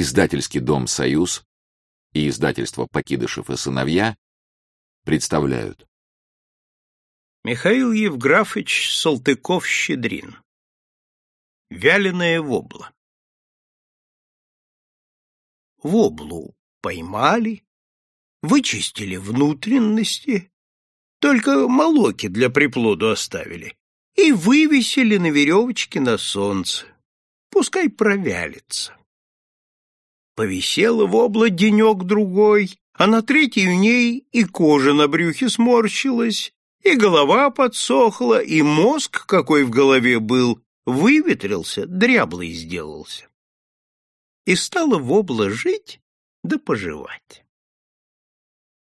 Издательский дом «Союз» и издательство «Покидышев и сыновья» представляют. Михаил Евграфович Салтыков-Щедрин. Вяленая вобла. Воблу поймали, вычистили внутренности, только молоки для приплоду оставили и вывесили на веревочке на солнце. Пускай провялится. Повисела вобла денек-другой, а на третий у ней и кожа на брюхе сморщилась, и голова подсохла, и мозг, какой в голове был, выветрился, дряблый сделался. И стала вобла жить да поживать.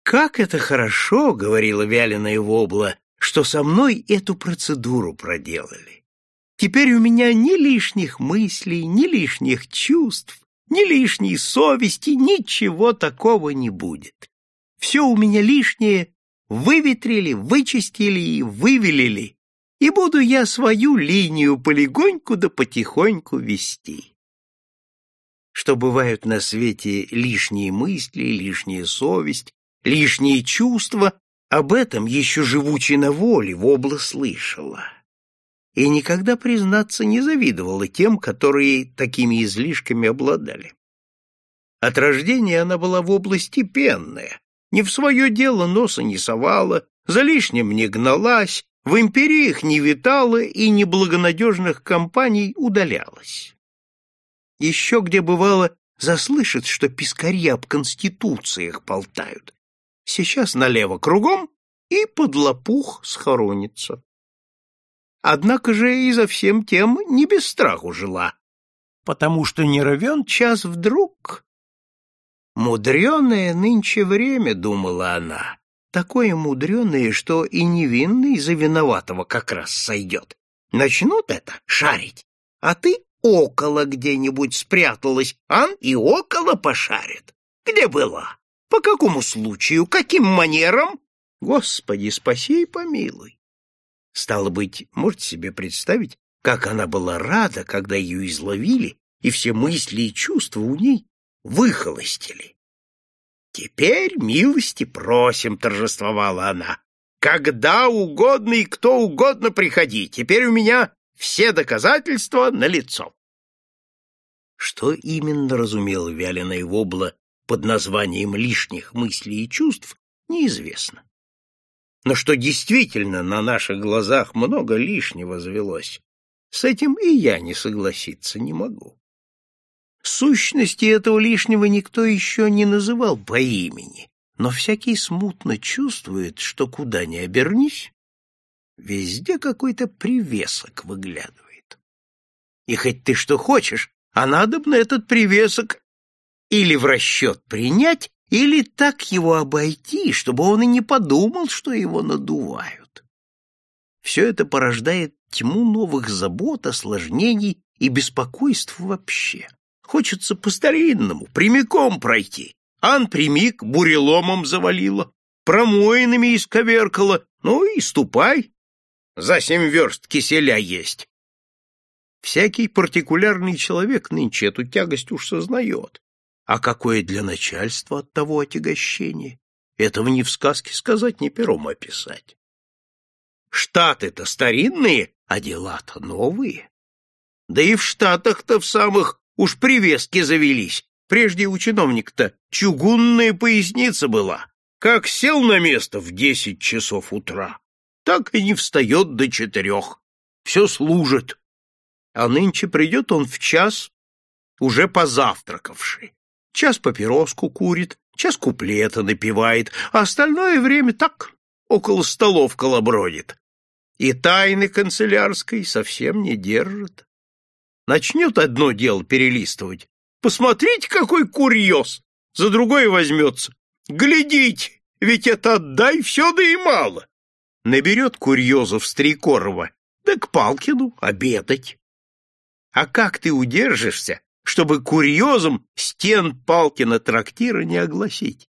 «Как это хорошо, — говорила вяленая вобла, — что со мной эту процедуру проделали. Теперь у меня ни лишних мыслей, ни лишних чувств, ни лишней совести, ничего такого не будет. Все у меня лишнее выветрили, вычистили и вывелили, и буду я свою линию полегоньку да потихоньку вести. Что бывают на свете лишние мысли, лишняя совесть, лишние чувства, об этом еще живучи на воле Вобла слышала. И никогда, признаться, не завидовала тем, которые такими излишками обладали. От рождения она была в области пенная, ни в свое дело носа не совала, за лишним не гналась, в империях не витала и неблагонадежных компаний удалялась. Еще где бывало, заслышит, что пискари об конституциях болтают, сейчас налево кругом и под лопух схоронится. Однако же и за всем тем не без страху жила, потому что не ровен час вдруг. Мудреное нынче время, думала она, такое мудреное, что и невинный за виноватого как раз сойдет. Начнут это шарить, а ты около где-нибудь спряталась, ан и около пошарит. Где была? По какому случаю? Каким манером? Господи, спаси и помилуй. Стало быть, можете себе представить, как она была рада, когда ее изловили, и все мысли и чувства у ней выхолостили. «Теперь милости просим», — торжествовала она. «Когда угодно и кто угодно приходи. Теперь у меня все доказательства налицо». Что именно разумела вяленая вобла под названием лишних мыслей и чувств, неизвестно. Но что действительно на наших глазах много лишнего завелось, с этим и я не согласиться не могу. Сущности этого лишнего никто еще не называл по имени, но всякий смутно чувствует, что куда ни обернись, везде какой-то привесок выглядывает. И хоть ты что хочешь, а надо бы на этот привесок или в расчет принять, или так его обойти, чтобы он и не подумал, что его надувают. Все это порождает тьму новых забот, осложнений и беспокойств вообще. Хочется по-старинному, прямиком пройти. Ан прямик буреломом завалила, промоинами исковеркала, ну и ступай. За семь верст киселя есть. Всякий партикулярный человек нынче эту тягость уж сознает. А какое для начальства от того отягощение? Этого ни в сказке сказать, ни пером описать. Штаты-то старинные, а дела-то новые. Да и в Штатах-то в самых уж привески завелись. Прежде у чиновника-то чугунная поясница была. Как сел на место в десять часов утра, так и не встает до четырех. Все служит. А нынче придет он в час, уже позавтракавший. Час папироску курит, час куплета напевает, а остальное время так, около столов колобродит. И тайны канцелярской совсем не держит. Начнет одно дело перелистывать. Посмотрите, какой курьез! За другое возьмется. Глядите, ведь это отдай все, да и мало. Наберет курьезов Стрекорова, да к Палкину обедать. А как ты удержишься, чтобы курьезом стен Палкина трактира не огласить.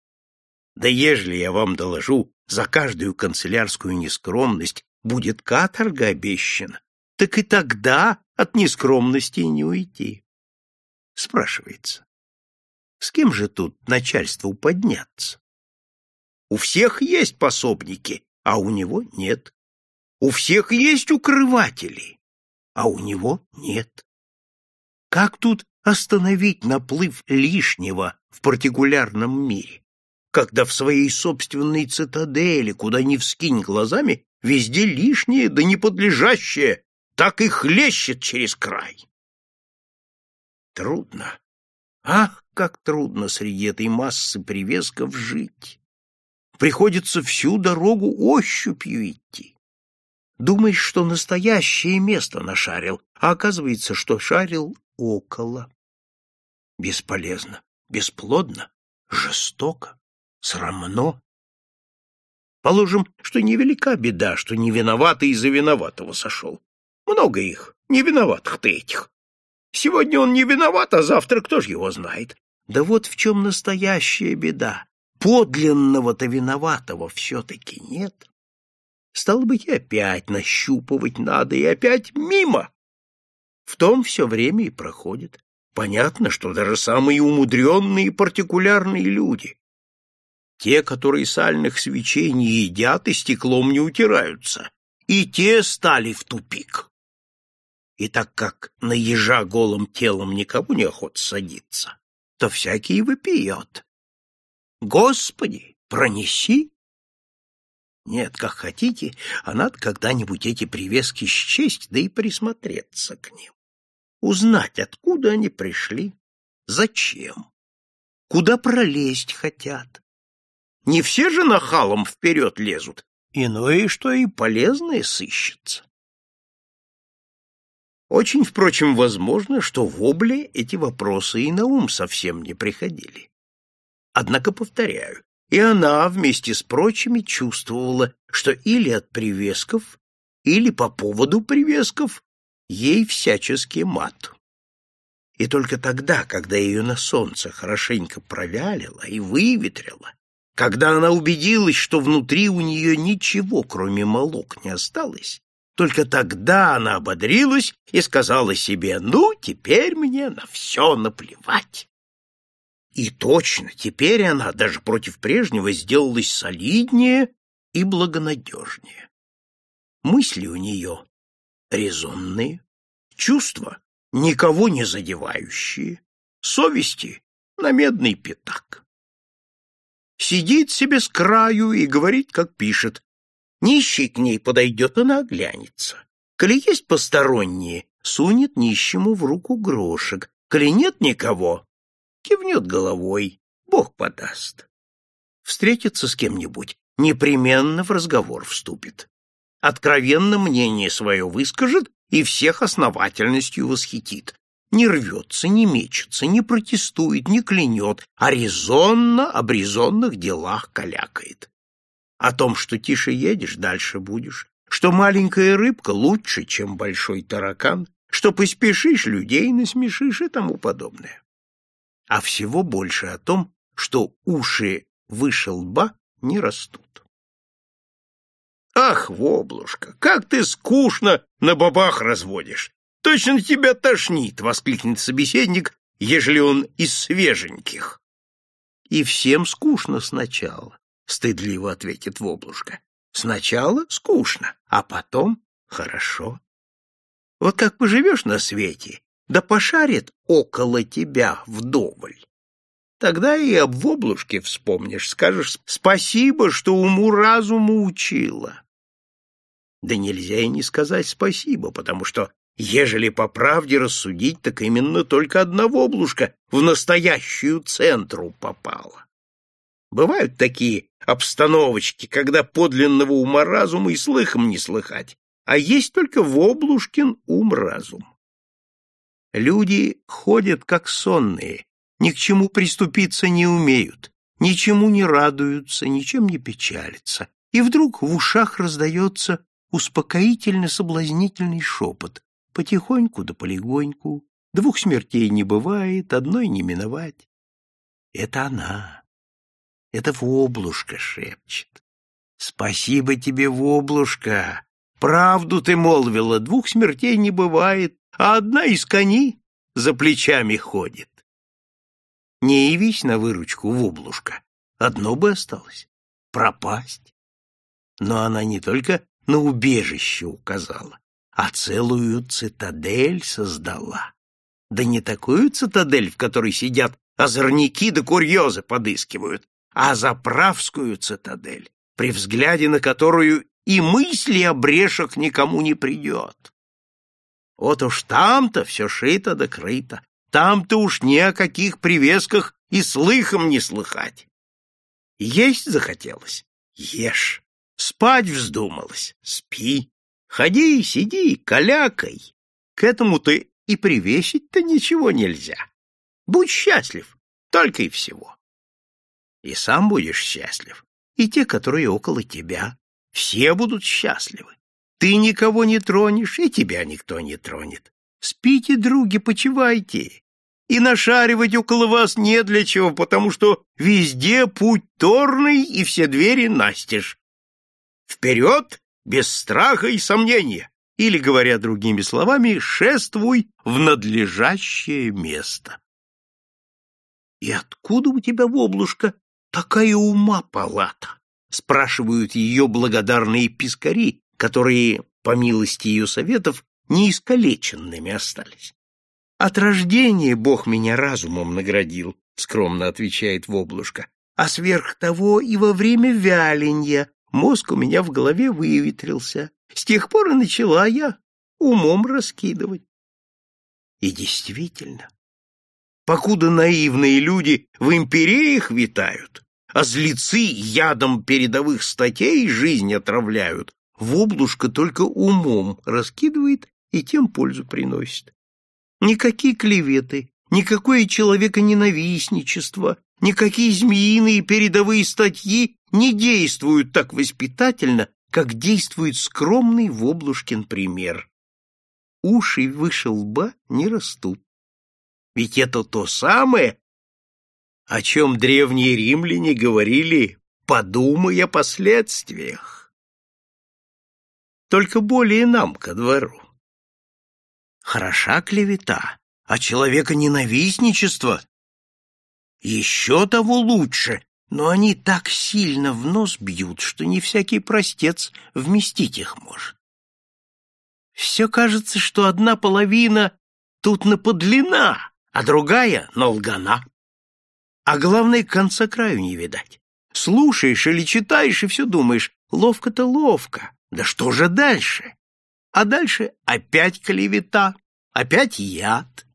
Да ежели я вам доложу, за каждую канцелярскую нескромность будет каторга обещана, так и тогда от нескромности не уйти. Спрашивается, С кем же тут начальству подняться? У всех есть пособники, а у него нет. У всех есть укрыватели, а у него нет. Как тут остановить наплыв лишнего в партикулярном мире, когда в своей собственной цитадели, куда ни вскинь глазами, везде лишнее да неподлежащее, так и хлещет через край? Трудно. Ах, как трудно среди этой массы привесков жить. Приходится всю дорогу ощупью идти. Думаешь, что настоящее место нашарил, а оказывается, что шарил около. Бесполезно, бесплодно, жестоко, срамно. Положим, что невелика беда, что не виноватый из-за виноватого сошел. Много их, не виноватых-то этих. Сегодня он не виноват, а завтра кто ж его знает. Да вот в чем настоящая беда. Подлинного-то виноватого все-таки нет. Стало быть, опять нащупывать надо, и опять мимо. В том все время и проходит. Понятно, что даже самые умудренные и партикулярные люди, те, которые сальных свечей не едят и стеклом не утираются, и те стали в тупик. И так как на ежа голым телом никому не охот садиться, то всякий выпьет. Господи, пронеси! Нет, как хотите, а надо когда-нибудь эти привески счесть, да и присмотреться к ним. Узнать, откуда они пришли, зачем, куда пролезть хотят. Не все же нахалом вперед лезут, иное, что и полезное сыщется. Очень, впрочем, возможно, что в Обле эти вопросы и на ум совсем не приходили. Однако, повторяю, и она вместе с прочими чувствовала, что или от привесков, или по поводу привесков ей всячески мат. И только тогда, когда ее на солнце хорошенько провялило и выветрило, когда она убедилась, что внутри у нее ничего, кроме молок, не осталось, только тогда она ободрилась и сказала себе, ну, теперь мне на все наплевать. И точно, теперь она даже против прежнего сделалась солиднее и благонадежнее. Мысли у нее резонные, чувства никого не задевающие, совести на медный пятак. Сидит себе с краю и говорит, как пишет, Нищий к ней подойдет, она оглянется. Коли есть посторонние, сунет нищему в руку грошек. Коли нет никого, кивнет головой, Бог подаст. Встретится с кем-нибудь, непременно в разговор вступит. Откровенно мнение свое выскажет и всех основательностью восхитит. Не рвется, не мечется, не протестует, не клянет, а резонно об резонных делах калякает о том, что тише едешь, дальше будешь, что маленькая рыбка лучше, чем большой таракан, что поспешишь, людей насмешишь и тому подобное. А всего больше о том, что уши выше лба не растут. Ах, воблушка, как ты скучно на бабах разводишь! Точно тебя тошнит, воскликнет собеседник, ежели он из свеженьких. И всем скучно сначала, — стыдливо ответит Воблушка. «Сначала скучно, а потом хорошо. Вот как поживешь на свете, да пошарит около тебя вдоволь. Тогда и об Воблушке вспомнишь, скажешь «спасибо, что уму-разуму учила». Да нельзя и не сказать спасибо, потому что, ежели по правде рассудить, так именно только одна Воблушка в настоящую центру попала. Бывают такие обстановочки, когда подлинного ума-разума и слыхом не слыхать, а есть только Воблушкин ум-разум. Люди ходят как сонные, ни к чему приступиться не умеют, ничему не радуются, ничем не печалятся, и вдруг в ушах раздается успокоительно-соблазнительный шепот, потихоньку да полегоньку, двух смертей не бывает, одной не миновать. Это она, это Воблушка шепчет. Спасибо тебе, Воблушка. Правду ты молвила, двух смертей не бывает, а одна из коней за плечами ходит. Не явись на выручку в облушка, одно бы осталось — пропасть. Но она не только на убежище указала, а целую цитадель создала. Да не такую цитадель, в которой сидят озорники да курьезы подыскивают, а заправскую цитадель, при взгляде на которую и мысли о брешах никому не придет. Вот уж там-то все шито да крыто, там-то уж ни о каких привесках и слыхом не слыхать. Есть захотелось — ешь. Спать вздумалось — спи. Ходи, сиди, калякай. К этому ты и привесить-то ничего нельзя. Будь счастлив, только и всего. И сам будешь счастлив, и те, которые около тебя. Все будут счастливы. Ты никого не тронешь, и тебя никто не тронет. Спите, други, почивайте. И нашаривать около вас не для чего, потому что везде путь торный и все двери настежь. Вперед, без страха и сомнения, или, говоря другими словами, шествуй в надлежащее место. И откуда у тебя, воблушка, такая ума палата? спрашивают ее благодарные пискари, которые, по милости ее советов, неискалеченными остались. От рождения Бог меня разумом наградил, скромно отвечает Воблушка, а сверх того и во время вяленья мозг у меня в голове выветрился. С тех пор и начала я умом раскидывать. И действительно, покуда наивные люди в империях витают, а злецы ядом передовых статей жизнь отравляют, воблушка только умом раскидывает и тем пользу приносит. Никакие клеветы, никакое человеконенавистничество, никакие змеиные передовые статьи не действуют так воспитательно, как действует скромный Воблушкин пример. Уши выше лба не растут. Ведь это то самое, о чем древние римляне говорили, подумай о последствиях. Только более нам ко двору. Хороша клевета, а человека ненавистничество еще того лучше, но они так сильно в нос бьют, что не всякий простец вместить их может. Все кажется, что одна половина тут наподлина, а другая — налгана. А главное, конца краю не видать. Слушаешь или читаешь, и все думаешь, ловко-то ловко, да что же дальше? А дальше опять клевета, опять яд.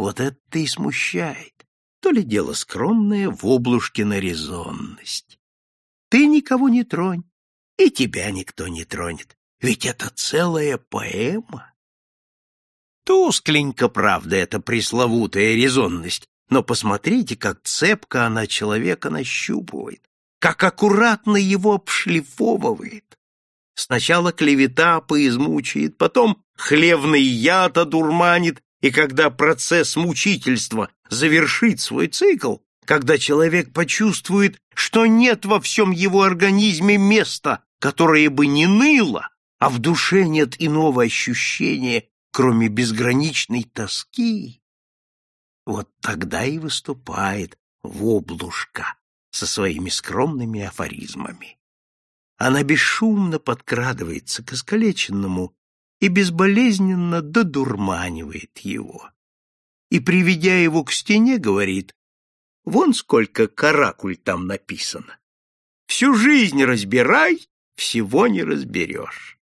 Вот это и смущает. То ли дело скромное в облушкина резонность. Ты никого не тронь, и тебя никто не тронет, ведь это целая поэма. Тускленько, правда, эта пресловутая резонность, но посмотрите, как цепко она человека нащупывает, как аккуратно его обшлифовывает. Сначала клевета поизмучает, потом хлевный яд одурманит, и когда процесс мучительства завершит свой цикл, когда человек почувствует, что нет во всем его организме места, которое бы не ныло, а в душе нет иного ощущения, кроме безграничной тоски, вот тогда и выступает воблушка со своими скромными афоризмами. Она бесшумно подкрадывается к искалеченному и безболезненно додурманивает его. И, приведя его к стене, говорит, вон сколько каракуль там написано. Всю жизнь разбирай, всего не разберешь.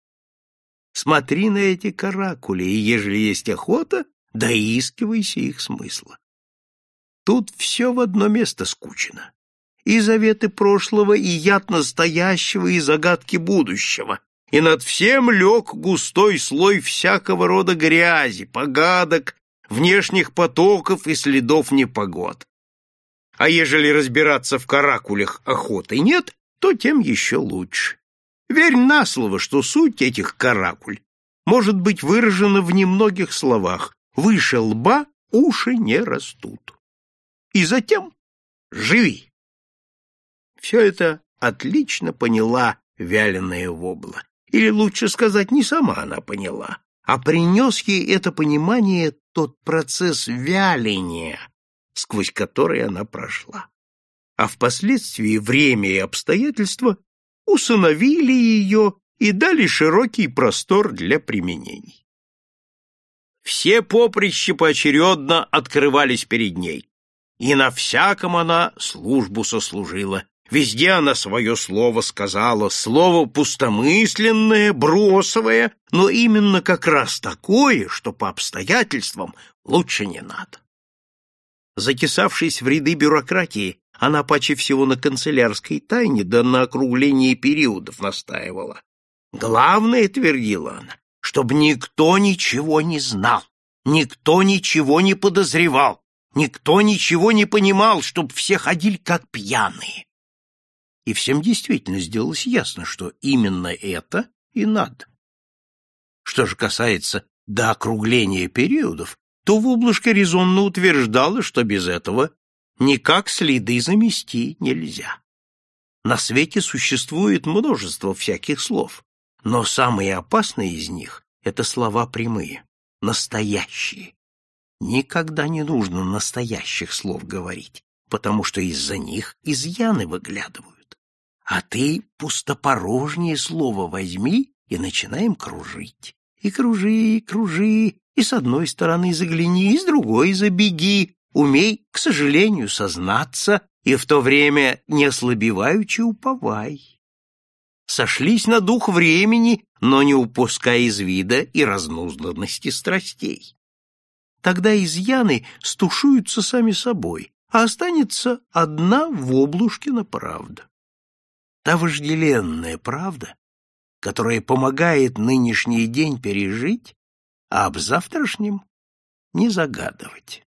Смотри на эти каракули, и, ежели есть охота, доискивайся их смысла. Тут все в одно место скучено. И заветы прошлого, и яд настоящего, и загадки будущего. И над всем лег густой слой всякого рода грязи, погадок, внешних потоков и следов непогод. А ежели разбираться в каракулях охоты нет, то тем еще лучше. Верь на слово, что суть этих каракуль может быть выражена в немногих словах, выше лба уши не растут. И затем живи. Все это отлично поняла вяленая вобла. Или лучше сказать, не сама она поняла, а принес ей это понимание тот процесс вяления, сквозь который она прошла. А впоследствии время и обстоятельства усыновили ее и дали широкий простор для применений. Все поприща поочередно открывались перед ней, и на всяком она службу сослужила. Везде она свое слово сказала, слово пустомысленное, бросовое, но именно как раз такое, что по обстоятельствам лучше не надо. Затесавшись в ряды бюрократии, она паче всего на канцелярской тайне да на округлении периодов настаивала. Главное, твердила она, чтобы никто ничего не знал, никто ничего не подозревал, никто ничего не понимал, чтобы все ходили как пьяные. И всем действительно сделалось ясно, что именно это и надо. Что же касается до округления периодов, то Воблушка резонно утверждала, что без этого никак следы замести нельзя. На свете существует множество всяких слов, но самые опасные из них — это слова прямые, настоящие. Никогда не нужно настоящих слов говорить, потому что из-за них изъяны выглядывают. А ты пустопорожнее слово возьми и начинаем кружить. И кружи, и кружи, и с одной стороны загляни, и с другой забеги. Умей, к сожалению, сознаться, и в то время не ослабеваючи уповай сошлись на дух времени, но не упуская из вида и разнузданности страстей. Тогда изъяны стушуются сами собой, а останется одна Воблушкина правда. Та вожделенная правда, которая помогает нынешний день пережить, а об завтрашнем не загадывать.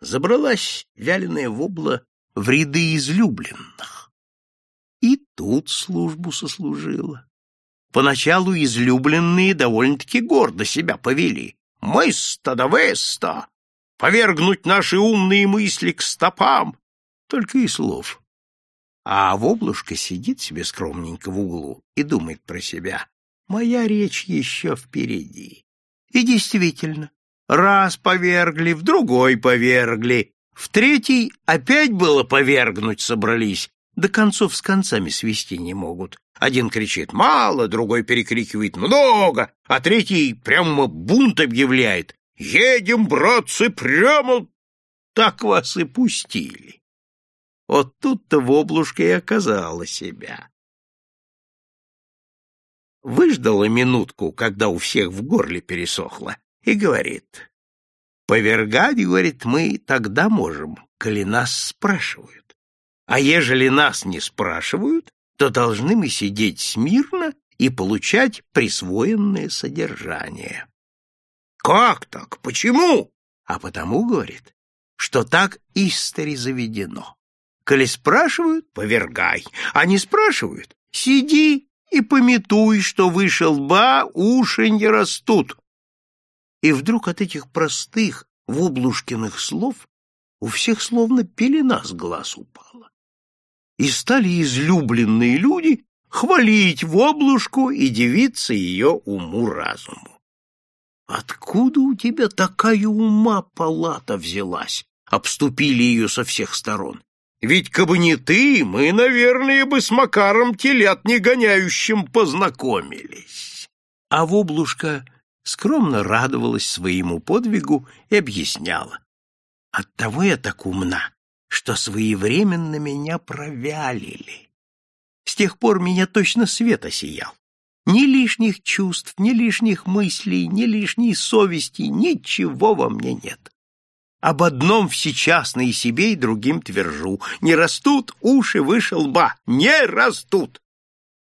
Забралась вяленая вобла в ряды излюбленных и тут службу сослужила. Поначалу излюбленные довольно-таки гордо себя повели. Мы-ста да вы-ста! Повергнуть наши умные мысли к стопам! Только и слов. А Воблушка сидит себе скромненько в углу и думает про себя. Моя речь еще впереди. И действительно, раз повергли, в другой повергли, в третий опять было повергнуть собрались, до концов с концами свести не могут. Один кричит «мало», другой перекрикивает «много», а третий прямо бунт объявляет «едем, братцы, прямо...» Так вас и пустили. Вот тут-то воблушка и оказала себя. Выждала минутку, когда у всех в горле пересохло, и говорит, «Повергать, — говорит, — мы тогда можем, коли нас спрашивают. А ежели нас не спрашивают, то должны мы сидеть смирно и получать присвоенное содержание. Как так? Почему? А потому, говорит, что так истори заведено. Коли спрашивают, повергай, а не спрашивают, сиди и пометуй, что выше лба уши не растут. И вдруг от этих простых, воблушкиных слов у всех словно пелена с глаз упала и стали излюбленные люди хвалить в облушку и дивиться ее уму-разуму. «Откуда у тебя такая ума палата взялась?» Обступили ее со всех сторон. «Ведь кабы не ты, мы, наверное, бы с Макаром телят негоняющим познакомились». А Воблушка скромно радовалась своему подвигу и объясняла. «Оттого я так умна, что своевременно меня провялили. С тех пор меня точно свет осиял. Ни лишних чувств, ни лишних мыслей, ни лишней совести, ничего во мне нет. Об одном всечасно и себе, и другим твержу. Не растут уши выше лба, не растут.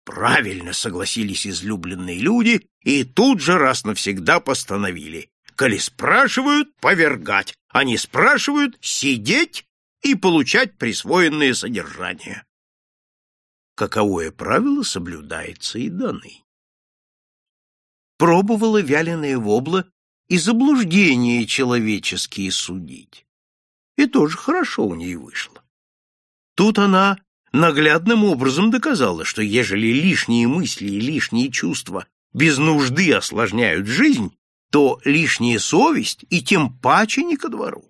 Правильно согласились излюбленные люди и тут же раз навсегда постановили. Коли спрашивают, повергать, а не спрашивают, сидеть и получать присвоенное содержание. Каковое правило соблюдается и даны. Пробовала вяленая вобла и заблуждения человеческие судить. И тоже хорошо у ней вышло. Тут она наглядным образом доказала, что ежели лишние мысли и лишние чувства без нужды осложняют жизнь, то лишняя совесть и тем паче не ко двору.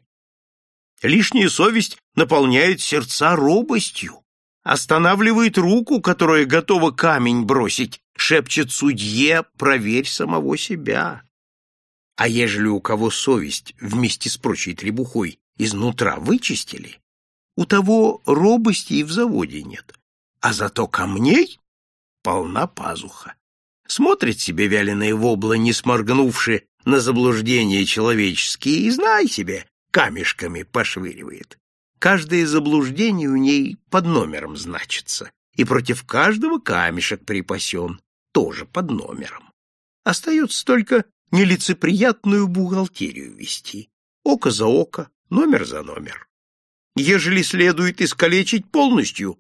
Лишняя совесть наполняет сердца робостью, останавливает руку, которая готова камень бросить, шепчет судье «проверь самого себя». А ежели у кого совесть вместе с прочей требухой изнутра вычистили, у того робости и в заводе нет, а зато камней полна пазуха. Смотрит себе вяленые вобла, не сморгнувши на заблуждения человеческие, и, знай себе, камешками пошвыривает. Каждое заблуждение у ней под номером значится, и против каждого камешек припасен, тоже под номером. Остается только нелицеприятную бухгалтерию вести. Око за око, номер за номер. Ежели следует искалечить полностью,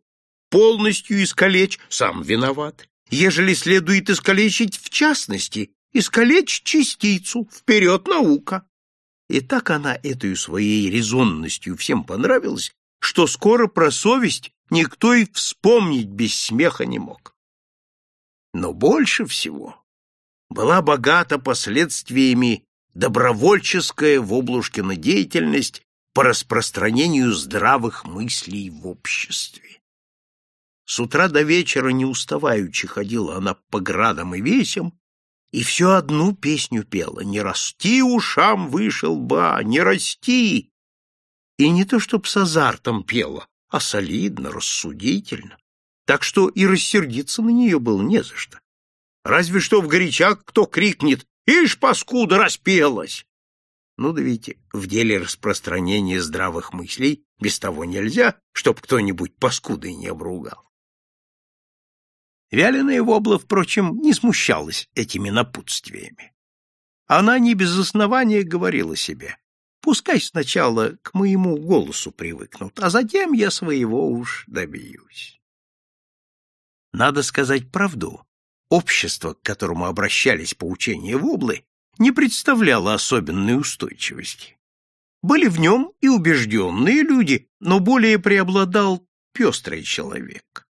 полностью искалечь, сам виноват. Ежели следует искалечить в частности, искалечь частицу, вперед наука. И так она этой своей резонностью всем понравилась, что скоро про совесть никто и вспомнить без смеха не мог. Но больше всего была богата последствиями добровольческая в Облушкина деятельность по распространению здравых мыслей в обществе. С утра до вечера не уставаючи ходила она по градам и весям, и все одну песню пела «Не расти ушам вышел ба, не расти!» И не то чтоб с азартом пела, а солидно, рассудительно, так что и рассердиться на нее было не за что. Разве что в горячак кто крикнет «Ишь, паскуда, распелась!» Ну да ведь в деле распространения здравых мыслей без того нельзя, чтоб кто-нибудь паскудой не обругал. Вяленая вобла, впрочем, не смущалась этими напутствиями. Она не без основания говорила себе, пускай сначала к моему голосу привыкнут, а затем я своего уж добьюсь. Надо сказать правду, общество, к которому обращались поучения Воблы, не представляло особенной устойчивости. Были в нем и убежденные люди, но более преобладал пестрый человек.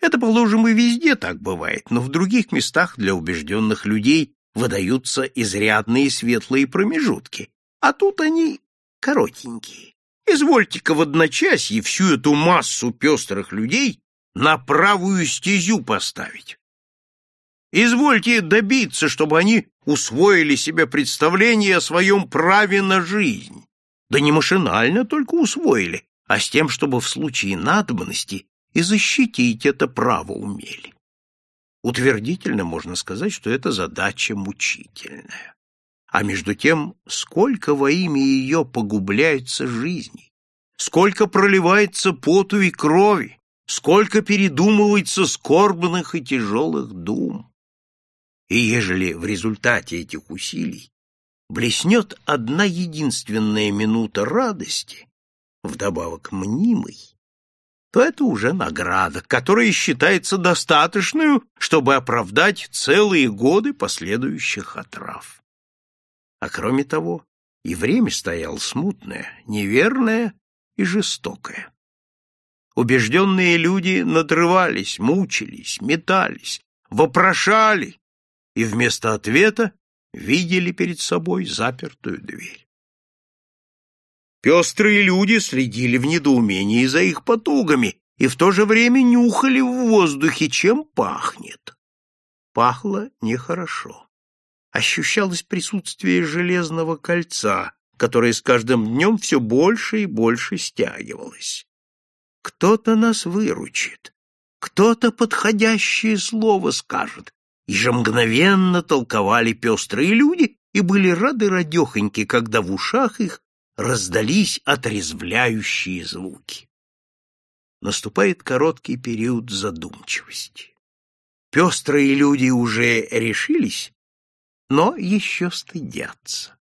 Это, положим, и везде так бывает, но в других местах для убежденных людей выдаются изрядные светлые промежутки, а тут они коротенькие. Извольте-ка в одночасье всю эту массу пестрых людей на правую стезю поставить. Извольте добиться, чтобы они усвоили себе представление о своем праве на жизнь. Да не машинально только усвоили, а с тем, чтобы в случае надобности и защитить это право умели. Утвердительно можно сказать, что это задача мучительная. А между тем, сколько во имя ее погубляется жизней, сколько проливается поту и крови, сколько передумывается скорбных и тяжелых дум. И ежели в результате этих усилий блеснет одна единственная минута радости, вдобавок мнимой, то это уже награда, которая считается достаточной, чтобы оправдать целые годы последующих отрав. А кроме того, и время стояло смутное, неверное и жестокое. Убежденные люди надрывались, мучились, метались, вопрошали, и вместо ответа видели перед собой запертую дверь. Пестрые люди следили в недоумении за их потугами и в то же время нюхали в воздухе, чем пахнет. Пахло нехорошо. Ощущалось присутствие железного кольца, которое с каждым днем все больше и больше стягивалось. Кто-то нас выручит, кто-то подходящее слово скажет, и же мгновенно толковали пестрые люди и были рады радехоньки, когда в ушах их раздались отрезвляющие звуки. Наступает короткий период задумчивости. Пестрые люди уже решились, но еще стыдятся.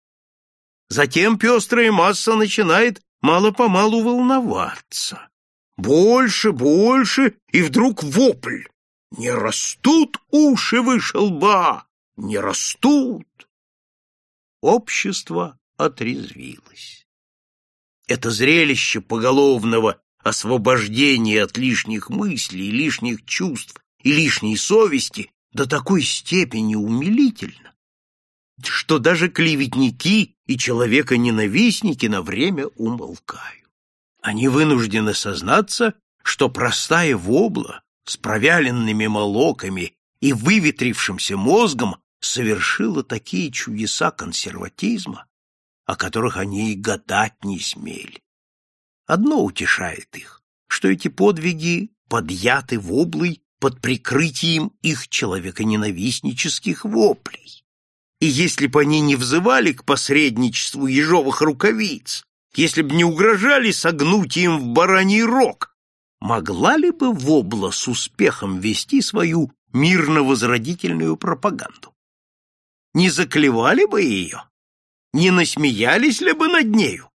Затем пестрая масса начинает мало-помалу волноваться. Больше, больше, и вдруг вопль. Не растут уши выше лба, не растут. Общество отрезвилось. Это зрелище поголовного освобождения от лишних мыслей, лишних чувств и лишней совести до такой степени умилительно, что даже клеветники и человеконенавистники на время умолкают. Они вынуждены сознаться, что простая вобла с провяленными молоками и выветрившимся мозгом совершила такие чудеса консерватизма, о которых они и гадать не смели. Одно утешает их, что эти подвиги подъяты воблой под прикрытием их человеконенавистнических воплей. И если бы они не взывали к посредничеству ежовых рукавиц, если бы не угрожали согнуть им в бараний рог, могла ли бы вобла с успехом вести свою мирно-возродительную пропаганду? Не заклевали бы ее? Не насмеялись ли бы над нею?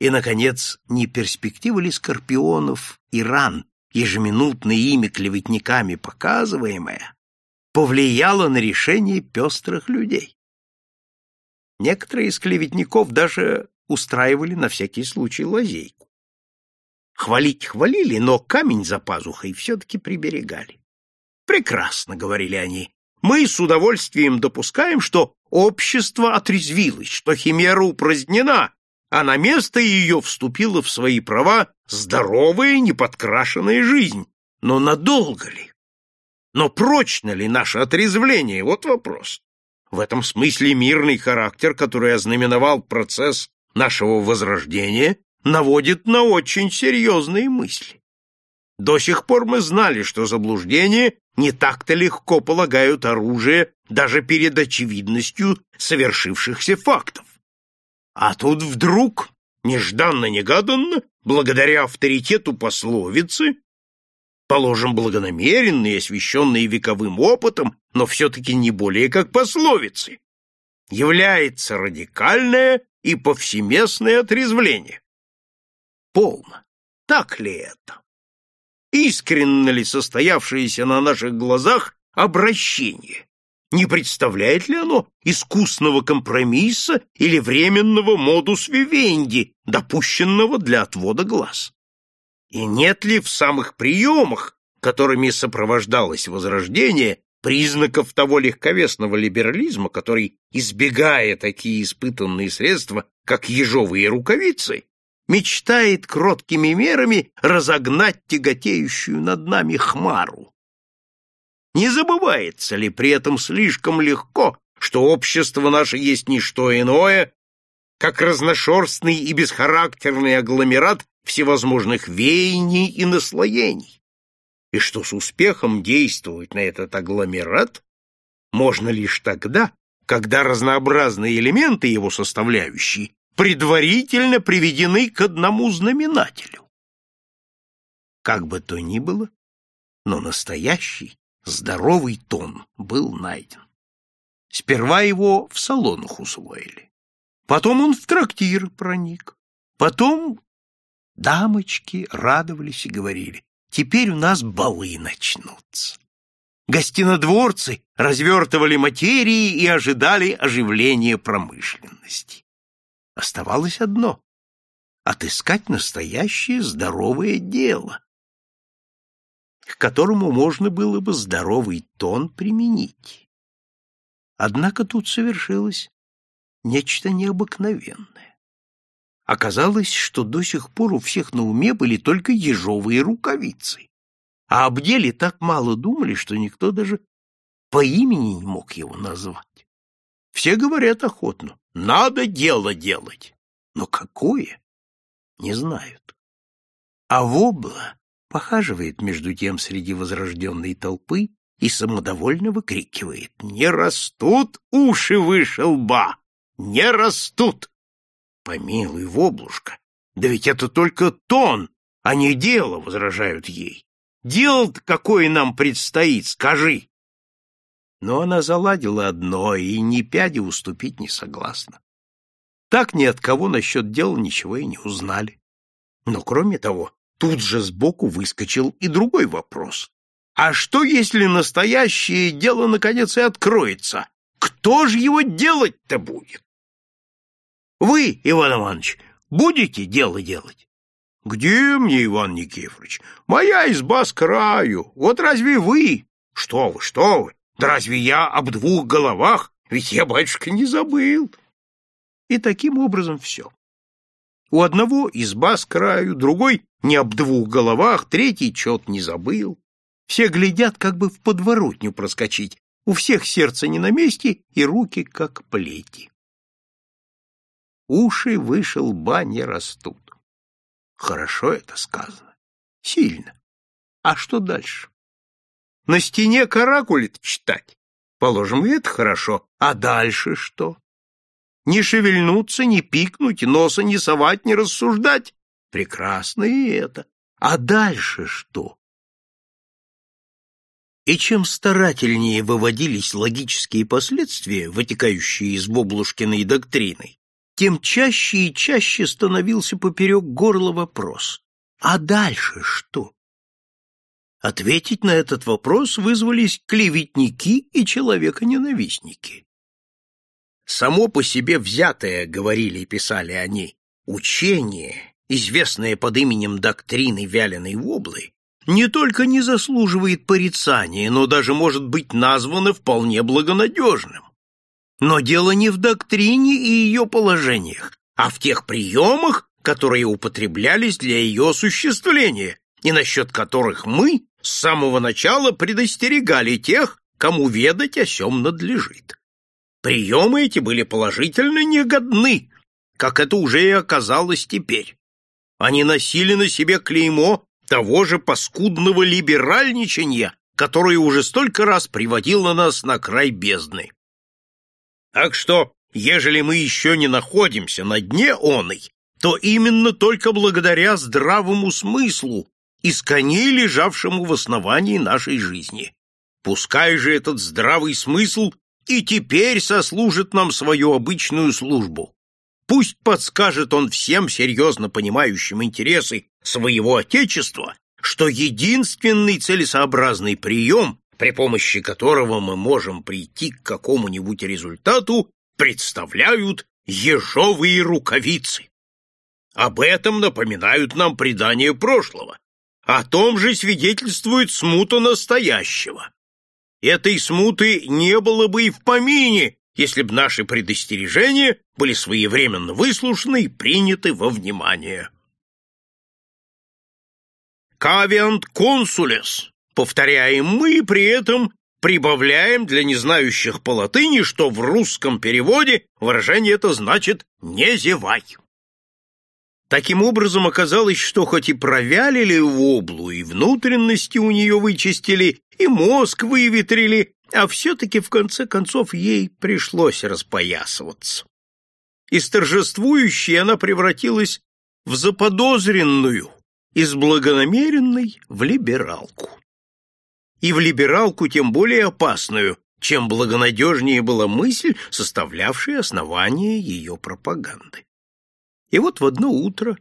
И, наконец, не перспектива ли скорпионов и ран, ежеминутно ими клеветниками показываемая, повлияла на решение пестрых людей? Некоторые из клеветников даже устраивали на всякий случай лазейку. Хвалить хвалили, но камень за пазухой все-таки приберегали. «Прекрасно», — говорили они, — «мы с удовольствием допускаем, что общество отрезвилось, что химера упразднена, а на место ее вступила в свои права здоровая, неподкрашенная жизнь. Но надолго ли? Но прочно ли наше отрезвление? Вот вопрос. В этом смысле мирный характер, который ознаменовал процесс нашего возрождения, наводит на очень серьезные мысли. До сих пор мы знали, что заблуждение не так-то легко полагают оружие даже перед очевидностью совершившихся фактов. А тут вдруг, нежданно-негаданно, благодаря авторитету пословицы, положим, благонамеренные, освященные вековым опытом, но все-таки не более как пословицы, является радикальное и повсеместное отрезвление. Полно. Так ли это? Искренно ли состоявшееся на наших глазах обращение? Не представляет ли оно искусного компромисса или временного модус вивенди, допущенного для отвода глаз? И нет ли в самых приемах, которыми сопровождалось возрождение, признаков того легковесного либерализма, который, избегая такие испытанные средства, как ежовые рукавицы, мечтает кроткими мерами разогнать тяготеющую над нами хмару? Не забывается ли при этом слишком легко, что общество наше есть не что иное, как разношерстный и бесхарактерный агломерат всевозможных веяний и наслоений, и что с успехом действовать на этот агломерат можно лишь тогда, когда разнообразные элементы его составляющие предварительно приведены к одному знаменателю. Как бы то ни было, но настоящий, здоровый тон был найден. Сперва его в салонах усвоили. Потом он в трактир проник. Потом дамочки радовались и говорили, теперь у нас балы начнутся. Гостинодворцы развертывали материи и ожидали оживления промышленности. Оставалось одно — отыскать настоящее здоровое дело, к которому можно было бы здоровый тон применить. Однако тут совершилось нечто необыкновенное. Оказалось, что до сих пор у всех на уме были только ежовые рукавицы, а об деле так мало думали, что никто даже по имени не мог его назвать. Все говорят охотно, надо дело делать, но какое? Не знают. А вобла похаживает между тем среди возрожденной толпы и самодовольно выкрикивает «Не растут уши выше лба! Не растут!» Помилуй, воблушка, да ведь это только тон, а не дело, возражают ей. Дело-то какое нам предстоит, скажи. Но она заладила одно и ни пяди уступить не согласна. Так ни от кого насчет дела ничего и не узнали. Но кроме того, Тут же сбоку выскочил и другой вопрос. А что, если настоящее дело наконец и откроется? Кто же его делать-то будет? Вы, Иван Иванович, будете дело делать? Где мне, Иван Никифорович? Моя изба с краю. Вот разве вы? Что вы, что вы? Да разве я об двух головах? Ведь я, батюшка, не забыл. И таким образом все. У одного изба с краю, другой не об двух головах, третий чет не забыл. Все глядят, как бы в подворотню проскочить. У всех сердце не на месте и руки как плети. Уши выше лба не растут. Хорошо это сказано. Сильно. А что дальше? На стене каракулит читать. Положим, это хорошо. А дальше что? Не шевельнуться, не пикнуть, носа не совать, не рассуждать. Прекрасно и это. А дальше что? И чем старательнее выводились логические последствия, вытекающие из Воблушкиной доктрины, тем чаще и чаще становился поперек горла вопрос. А дальше что? Ответить на этот вопрос вызвались клеветники и человеконенавистники. Само по себе взятое, говорили и писали они, учение, известное под именем доктрины вяленой воблы, не только не заслуживает порицания, но даже может быть названо вполне благонадежным. Но дело не в доктрине и ее положениях, а в тех приемах, которые употреблялись для ее осуществления, и насчет которых мы с самого начала предостерегали тех, кому ведать о сем надлежит. Приемы эти были положительно негодны, как это уже и оказалось теперь. Они носили на себе клеймо того же паскудного либеральничания, которое уже столько раз приводило нас на край бездны. Так что, ежели мы еще не находимся на дне оной, то именно только благодаря здравому смыслу, искони лежавшему в основании нашей жизни. Пускай же этот здравый смысл и теперь сослужит нам свою обычную службу. Пусть подскажет он всем серьезно понимающим интересы своего Отечества, что единственный целесообразный прием при помощи которого мы можем прийти к какому-нибудь результату, представляют ежовые рукавицы. Об этом напоминают нам предания прошлого. О том же свидетельствует смута настоящего. Этой смуты не было бы и в помине, если б наши предостережения были своевременно выслушаны и приняты во внимание. «Кавиант консулес», Повторяем мы при этом прибавляем для незнающих по латыни, что в русском переводе выражение это значит «не зевай». Таким образом, оказалось, что хоть и провялили воблу, и внутренности у нее вычистили, и мозг выветрили, а все-таки в конце концов ей пришлось распоясываться. Из торжествующей она превратилась в заподозренную, из благонамеренной в либералку и в либералку тем более опасную, чем благонадежнее была мысль, составлявшая основание ее пропаганды. И вот в одно утро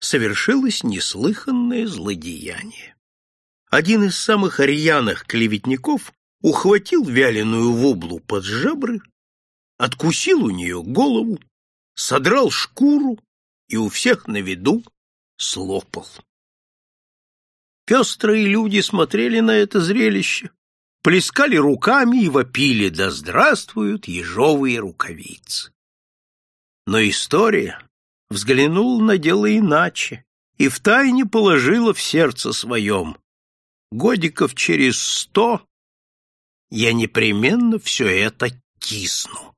совершилось неслыханное злодеяние. Один из самых рьяных клеветников ухватил вяленую воблу под жабры, откусил у нее голову, содрал шкуру и у всех на виду слопал. Пестрые люди смотрели на это зрелище, плескали руками и вопили «Да здравствуют ежовые рукавицы!». Но история взглянула на дело иначе и втайне положила в сердце своем. Годиков через сто я непременно все это кисну.